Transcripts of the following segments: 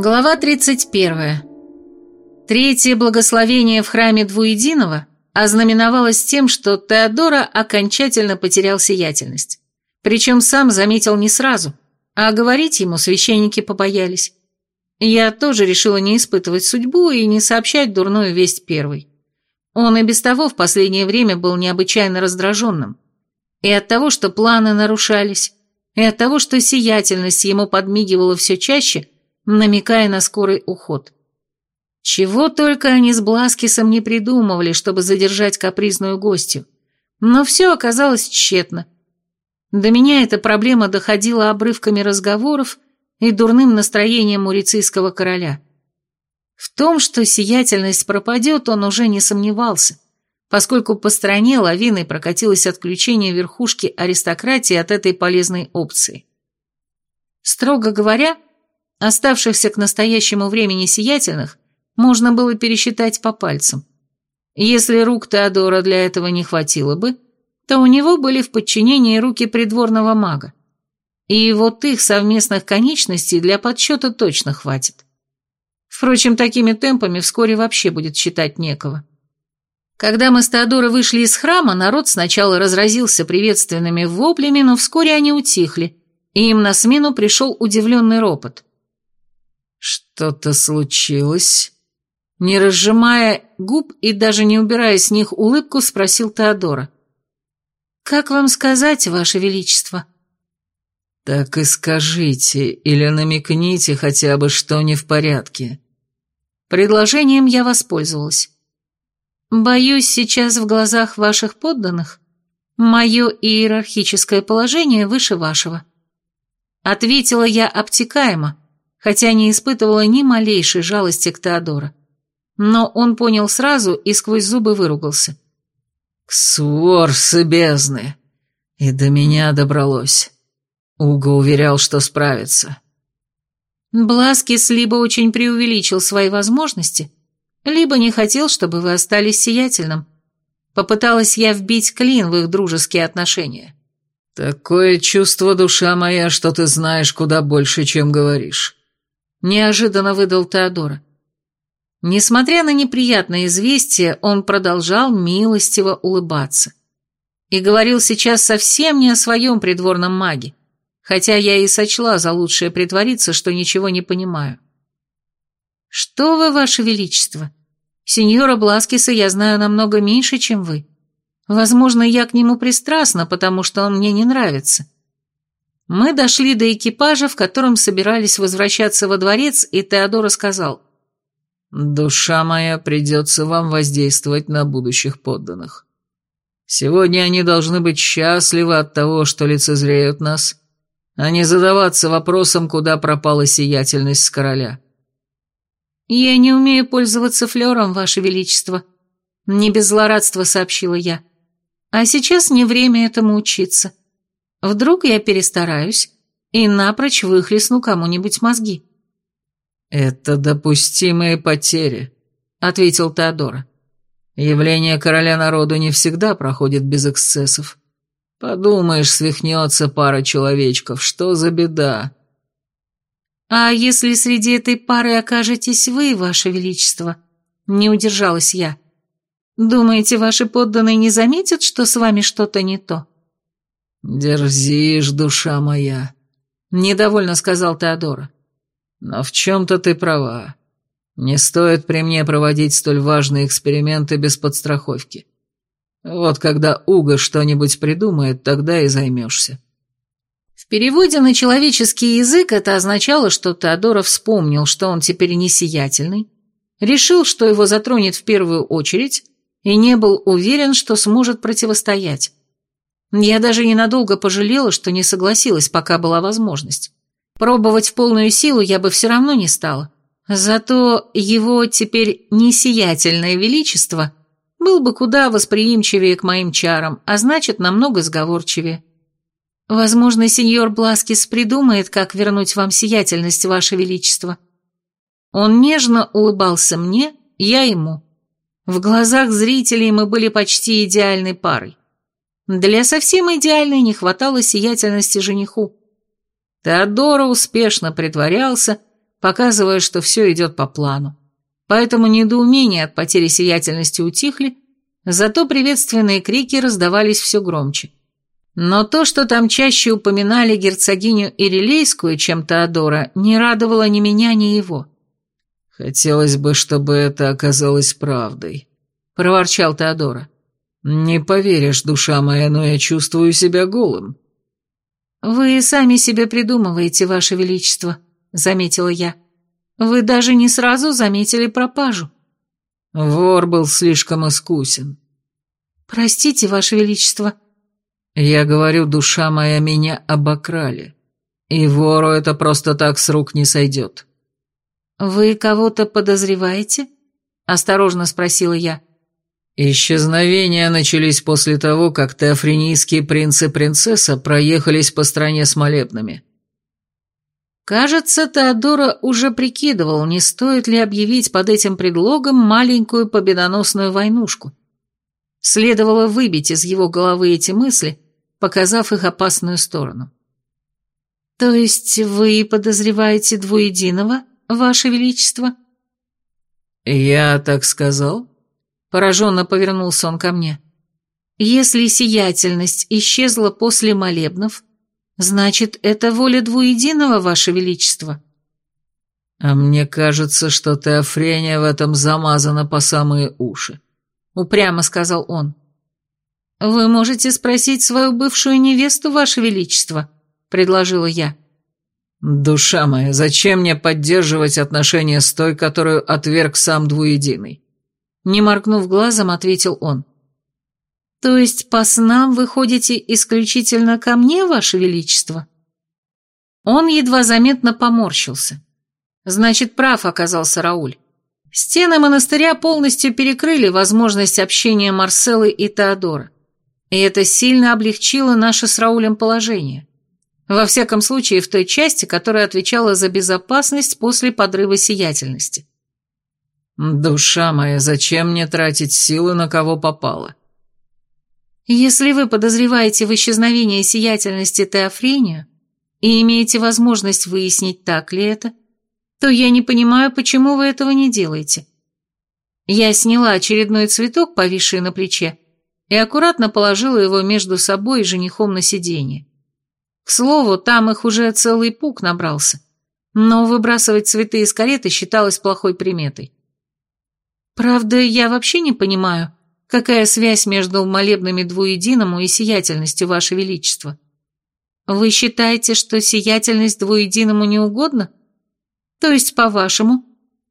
Глава 31. Третье благословение в храме Двуединого ознаменовалось тем, что Теодора окончательно потерял сиятельность. Причем сам заметил не сразу, а говорить ему священники побоялись. Я тоже решила не испытывать судьбу и не сообщать дурную весть первой. Он и без того в последнее время был необычайно раздраженным. И от того, что планы нарушались, и от того, что сиятельность ему подмигивала все чаще, намекая на скорый уход. Чего только они с Бласкисом не придумывали, чтобы задержать капризную гостью. Но все оказалось тщетно. До меня эта проблема доходила обрывками разговоров и дурным настроением мурицийского короля. В том, что сиятельность пропадет, он уже не сомневался, поскольку по стране лавиной прокатилось отключение верхушки аристократии от этой полезной опции. Строго говоря, оставшихся к настоящему времени сиятельных можно было пересчитать по пальцам. Если рук Теодора для этого не хватило бы, то у него были в подчинении руки придворного мага. И вот их совместных конечностей для подсчета точно хватит. Впрочем, такими темпами вскоре вообще будет считать некого. Когда мы с Теодорой вышли из храма, народ сначала разразился приветственными воплями, но вскоре они утихли, и им на смену пришел удивленный ропот. «Что-то случилось?» Не разжимая губ и даже не убирая с них улыбку, спросил Теодора. «Как вам сказать, Ваше Величество?» «Так и скажите, или намекните хотя бы, что не в порядке». Предложением я воспользовалась. «Боюсь, сейчас в глазах ваших подданных мое иерархическое положение выше вашего». Ответила я обтекаемо, хотя не испытывала ни малейшей жалости к Теодора. Но он понял сразу и сквозь зубы выругался. «Ксуорсы бездны! И до меня добралось. Уго уверял, что справится. Бласкис либо очень преувеличил свои возможности, либо не хотел, чтобы вы остались сиятельным. Попыталась я вбить клин в их дружеские отношения. Такое чувство, душа моя, что ты знаешь куда больше, чем говоришь. Неожиданно выдал Теодора. Несмотря на неприятное известие, он продолжал милостиво улыбаться. И говорил сейчас совсем не о своем придворном маге хотя я и сочла за лучшее притвориться, что ничего не понимаю. «Что вы, ваше величество? Сеньора Бласкиса я знаю намного меньше, чем вы. Возможно, я к нему пристрастна, потому что он мне не нравится». Мы дошли до экипажа, в котором собирались возвращаться во дворец, и Теодора сказал. «Душа моя, придется вам воздействовать на будущих подданных. Сегодня они должны быть счастливы от того, что лицезреют нас, а не задаваться вопросом, куда пропала сиятельность с короля. «Я не умею пользоваться флером, Ваше Величество», — не без злорадства сообщила я. «А сейчас не время этому учиться. Вдруг я перестараюсь и напрочь выхлестну кому-нибудь мозги». «Это допустимые потери», — ответил Теодора. «Явление короля народу не всегда проходит без эксцессов. Подумаешь, свихнется пара человечков, что за беда? А если среди этой пары окажетесь вы, ваше величество? Не удержалась я. Думаете, ваши подданные не заметят, что с вами что-то не то? Дерзишь, душа моя, недовольно сказал Теодора. Но в чем-то ты права. Не стоит при мне проводить столь важные эксперименты без подстраховки. Вот когда Уго что-нибудь придумает, тогда и займешься. В переводе на человеческий язык это означало, что Теодоров вспомнил, что он теперь не сиятельный, решил, что его затронет в первую очередь, и не был уверен, что сможет противостоять. Я даже ненадолго пожалела, что не согласилась, пока была возможность. Пробовать в полную силу я бы все равно не стала. Зато его теперь несиятельное величество был бы куда восприимчивее к моим чарам, а значит, намного сговорчивее. Возможно, сеньор Бласкис придумает, как вернуть вам сиятельность, ваше величество. Он нежно улыбался мне, я ему. В глазах зрителей мы были почти идеальной парой. Для совсем идеальной не хватало сиятельности жениху. Теодора успешно притворялся, показывая, что все идет по плану. Поэтому недоумения от потери сиятельности утихли, зато приветственные крики раздавались все громче. Но то, что там чаще упоминали герцогиню Ирилейскую, чем Теодора, не радовало ни меня, ни его. «Хотелось бы, чтобы это оказалось правдой», — проворчал Теодора. «Не поверишь, душа моя, но я чувствую себя голым». «Вы сами себе придумываете, Ваше Величество», — заметила я. «Вы даже не сразу заметили пропажу». Вор был слишком искусен. «Простите, Ваше Величество». «Я говорю, душа моя, меня обокрали. И вору это просто так с рук не сойдет». «Вы кого-то подозреваете?» – осторожно спросила я. Исчезновения начались после того, как теофренийские принц и принцесса проехались по стране с молебнами. Кажется, Теодора уже прикидывал, не стоит ли объявить под этим предлогом маленькую победоносную войнушку. Следовало выбить из его головы эти мысли, показав их опасную сторону. «То есть вы подозреваете двуединого?» Ваше Величество?» «Я так сказал?» Пораженно повернулся он ко мне. «Если сиятельность исчезла после молебнов, значит, это воля двуединого, Ваше Величество?» «А мне кажется, что Теофрения в этом замазана по самые уши», — упрямо сказал он. «Вы можете спросить свою бывшую невесту, Ваше Величество», — предложила я. «Душа моя, зачем мне поддерживать отношения с той, которую отверг сам двуединый?» Не моргнув глазом, ответил он. «То есть по снам вы ходите исключительно ко мне, Ваше Величество?» Он едва заметно поморщился. Значит, прав оказался Рауль. Стены монастыря полностью перекрыли возможность общения Марселы и Теодора. И это сильно облегчило наше с Раулем положение. Во всяком случае, в той части, которая отвечала за безопасность после подрыва сиятельности. «Душа моя, зачем мне тратить силы на кого попало?» «Если вы подозреваете в исчезновении сиятельности Теофрению и имеете возможность выяснить, так ли это, то я не понимаю, почему вы этого не делаете. Я сняла очередной цветок, повисший на плече, и аккуратно положила его между собой и женихом на сиденье. К слову, там их уже целый пук набрался. Но выбрасывать цветы из кареты считалось плохой приметой. Правда, я вообще не понимаю, какая связь между молебными двуединому и сиятельностью, Ваше Величество. Вы считаете, что сиятельность двуединому не угодно? То есть, по-вашему,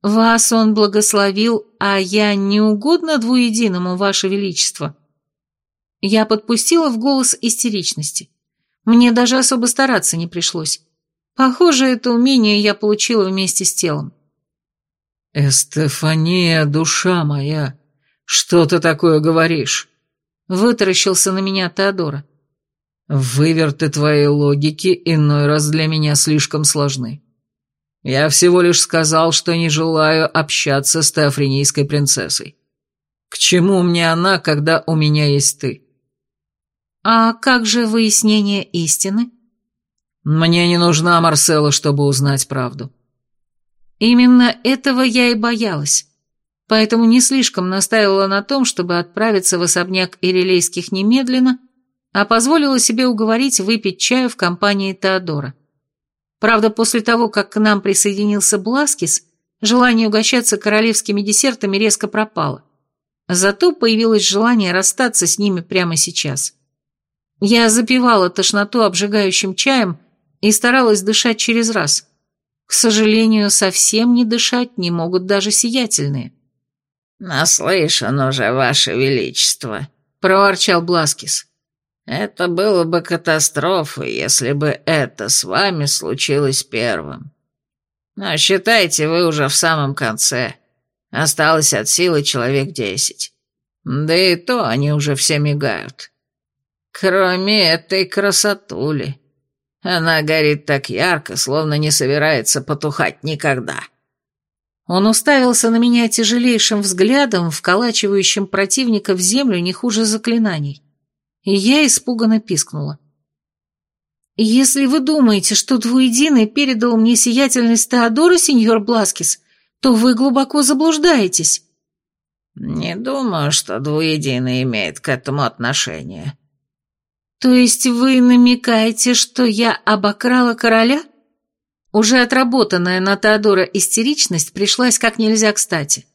вас он благословил, а я не угодно двуединому, Ваше Величество? Я подпустила в голос истеричности. Мне даже особо стараться не пришлось. Похоже, это умение я получила вместе с телом. «Эстефания, душа моя, что ты такое говоришь?» Вытаращился на меня Теодора. «Выверты твоей логики иной раз для меня слишком сложны. Я всего лишь сказал, что не желаю общаться с теофренийской принцессой. К чему мне она, когда у меня есть ты?» «А как же выяснение истины?» «Мне не нужна Марсела, чтобы узнать правду». Именно этого я и боялась, поэтому не слишком настаивала на том, чтобы отправиться в особняк Ирилейских немедленно, а позволила себе уговорить выпить чаю в компании Теодора. Правда, после того, как к нам присоединился Бласкис, желание угощаться королевскими десертами резко пропало. Зато появилось желание расстаться с ними прямо сейчас. Я запивала тошноту обжигающим чаем и старалась дышать через раз. К сожалению, совсем не дышать не могут даже сиятельные. «Наслышан уже, Ваше Величество», — проворчал Бласкис. «Это было бы катастрофой, если бы это с вами случилось первым. Но считайте, вы уже в самом конце. Осталось от силы человек десять. Да и то они уже все мигают. Кроме этой красотули. Она горит так ярко, словно не собирается потухать никогда. Он уставился на меня тяжелейшим взглядом, вколачивающим противника в землю не хуже заклинаний. И я испуганно пискнула. «Если вы думаете, что двуединый передал мне сиятельность Теодора, сеньор Бласкис, то вы глубоко заблуждаетесь». «Не думаю, что двуединый имеет к этому отношение». «То есть вы намекаете, что я обокрала короля?» Уже отработанная на Теодора истеричность пришлась как нельзя кстати.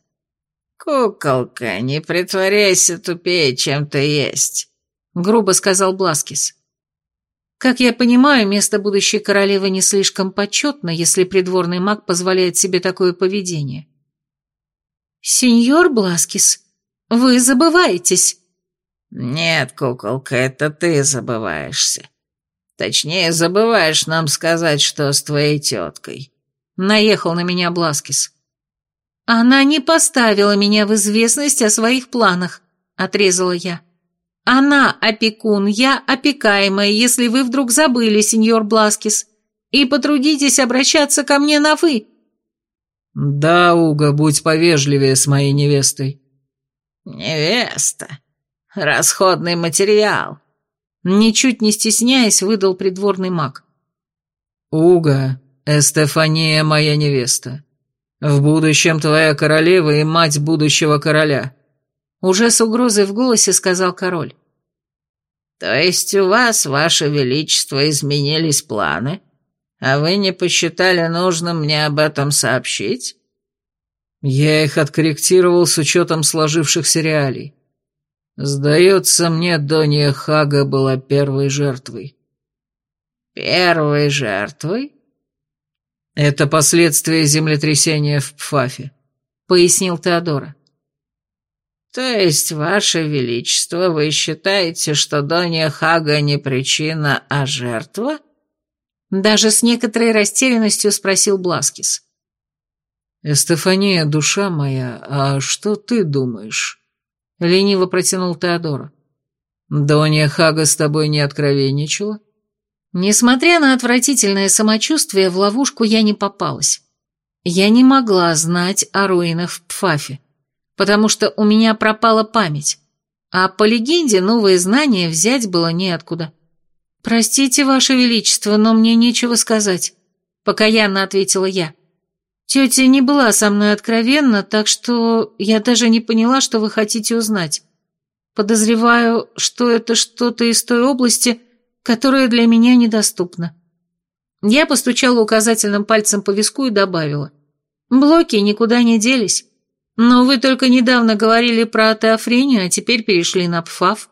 «Куколка, не притворяйся тупее, чем ты есть», — грубо сказал Бласкис. Как я понимаю, место будущей королевы не слишком почетно, если придворный маг позволяет себе такое поведение. «Сеньор Бласкис, вы забываетесь». «Нет, куколка, это ты забываешься. Точнее, забываешь нам сказать, что с твоей теткой». Наехал на меня Бласкис. «Она не поставила меня в известность о своих планах», — отрезала я. «Она опекун, я опекаемая, если вы вдруг забыли, сеньор Бласкис, и потрудитесь обращаться ко мне на «вы». «Да, Уга, будь повежливее с моей невестой». «Невеста? Расходный материал», — ничуть не стесняясь, выдал придворный маг. «Уга, Эстефания моя невеста. В будущем твоя королева и мать будущего короля». Уже с угрозой в голосе сказал король. «То есть у вас, ваше величество, изменились планы, а вы не посчитали нужным мне об этом сообщить?» «Я их откорректировал с учетом сложившихся реалий. Сдается мне, Донья Хага была первой жертвой». «Первой жертвой?» «Это последствия землетрясения в Пфафе», — пояснил Теодора. «То есть, Ваше Величество, вы считаете, что Донья Хага не причина, а жертва?» Даже с некоторой растерянностью спросил Бласкис. «Эстефания, душа моя, а что ты думаешь?» Лениво протянул Теодора. «Донья Хага с тобой не откровенничала?» Несмотря на отвратительное самочувствие, в ловушку я не попалась. Я не могла знать о руинах в Пфафе потому что у меня пропала память, а по легенде новые знания взять было неоткуда. «Простите, Ваше Величество, но мне нечего сказать», — покаянно ответила я. «Тетя не была со мной откровенна, так что я даже не поняла, что вы хотите узнать. Подозреваю, что это что-то из той области, которая для меня недоступна». Я постучала указательным пальцем по виску и добавила. «Блоки никуда не делись. Но вы только недавно говорили про теофрению, а теперь перешли на пфаф.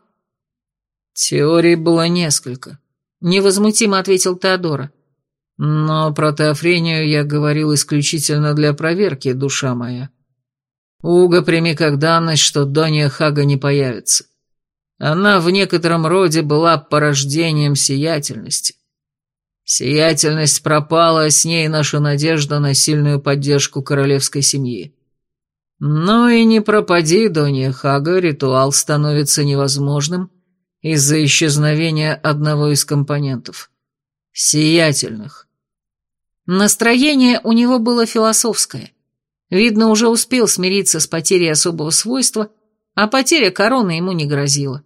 Теорий было несколько, невозмутимо ответил Теодора. Но про теофрению я говорил исключительно для проверки, душа моя. Уга, прими как данность, что Донья Хага не появится. Она в некотором роде была порождением сиятельности. Сиятельность пропала, а с ней наша надежда на сильную поддержку королевской семьи. Ну и не пропади, Донья Хага, ритуал становится невозможным из-за исчезновения одного из компонентов. Сиятельных. Настроение у него было философское. Видно, уже успел смириться с потерей особого свойства, а потеря короны ему не грозила.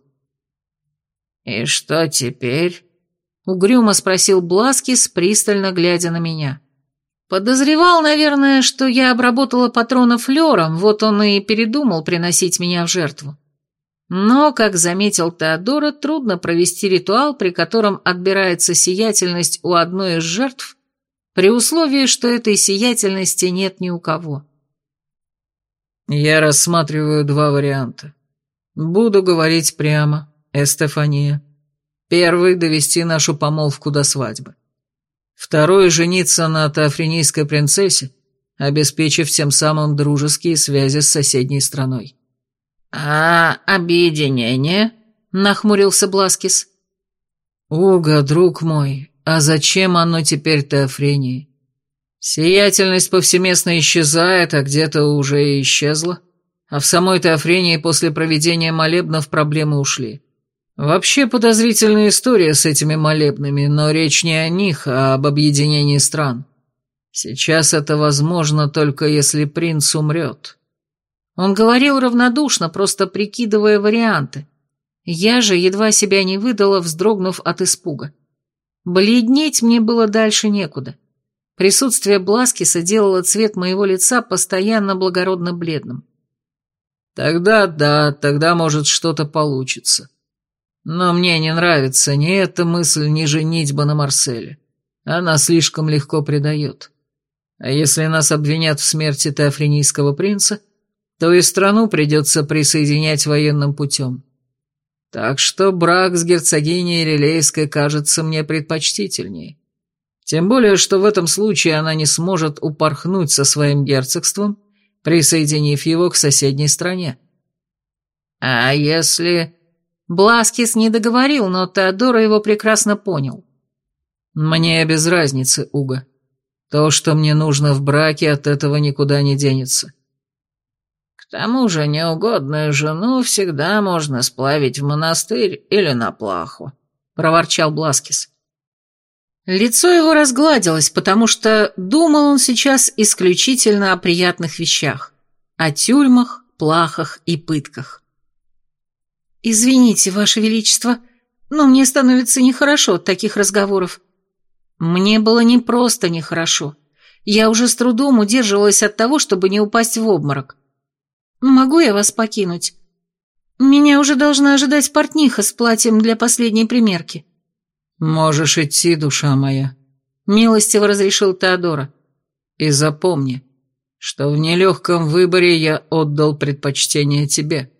«И что теперь?» — угрюмо спросил Бласкис, пристально глядя на меня. Подозревал, наверное, что я обработала патрона флером, вот он и передумал приносить меня в жертву. Но, как заметил Теодора, трудно провести ритуал, при котором отбирается сиятельность у одной из жертв, при условии, что этой сиятельности нет ни у кого. Я рассматриваю два варианта. Буду говорить прямо, Эстефания. Первый — довести нашу помолвку до свадьбы. Второй – жениться на тафринийской принцессе, обеспечив тем самым дружеские связи с соседней страной. «А объединение?» – нахмурился Бласкис. «Уга, друг мой, а зачем оно теперь Теофрении? Сиятельность повсеместно исчезает, а где-то уже и исчезла, а в самой Теофрении после проведения молебнов проблемы ушли. Вообще подозрительная история с этими молебными, но речь не о них, а об объединении стран. Сейчас это возможно только если принц умрет. Он говорил равнодушно, просто прикидывая варианты. Я же едва себя не выдала, вздрогнув от испуга. Бледнеть мне было дальше некуда. Присутствие Бласкиса делало цвет моего лица постоянно благородно бледным. Тогда да, тогда может что-то получится. Но мне не нравится ни эта мысль, ни женитьба на Марселе. Она слишком легко предает. А если нас обвинят в смерти теофренийского принца, то и страну придется присоединять военным путем. Так что брак с герцогиней Релейской кажется мне предпочтительнее. Тем более, что в этом случае она не сможет упорхнуть со своим герцогством, присоединив его к соседней стране. А если... Бласкис не договорил, но Теодора его прекрасно понял. Мне без разницы, Уга. То, что мне нужно в браке, от этого никуда не денется. Тому же неугодную жену всегда можно сплавить в монастырь или на плаху, проворчал Бласкис. Лицо его разгладилось, потому что думал он сейчас исключительно о приятных вещах, о тюрьмах, плахах и пытках. «Извините, Ваше Величество, но мне становится нехорошо от таких разговоров. Мне было не просто нехорошо. Я уже с трудом удерживалась от того, чтобы не упасть в обморок. Могу я вас покинуть? Меня уже должна ожидать портниха с платьем для последней примерки». «Можешь идти, душа моя», — милостиво разрешил Теодора. «И запомни, что в нелегком выборе я отдал предпочтение тебе».